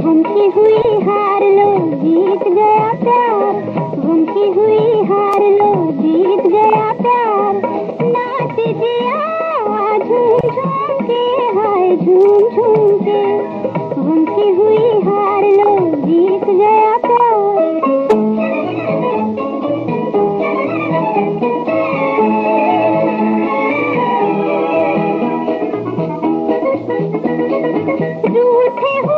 धमकी हुई हार लो, जीत गया प्यार। धमकी हुई हार लो, जीत गया प्यार। नाच जिया झूम झूम के, हाय झूम झूम के। धमकी हुई हार लो, जीत गया प्यार। हो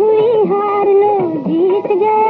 हुई हार लो जीत गए।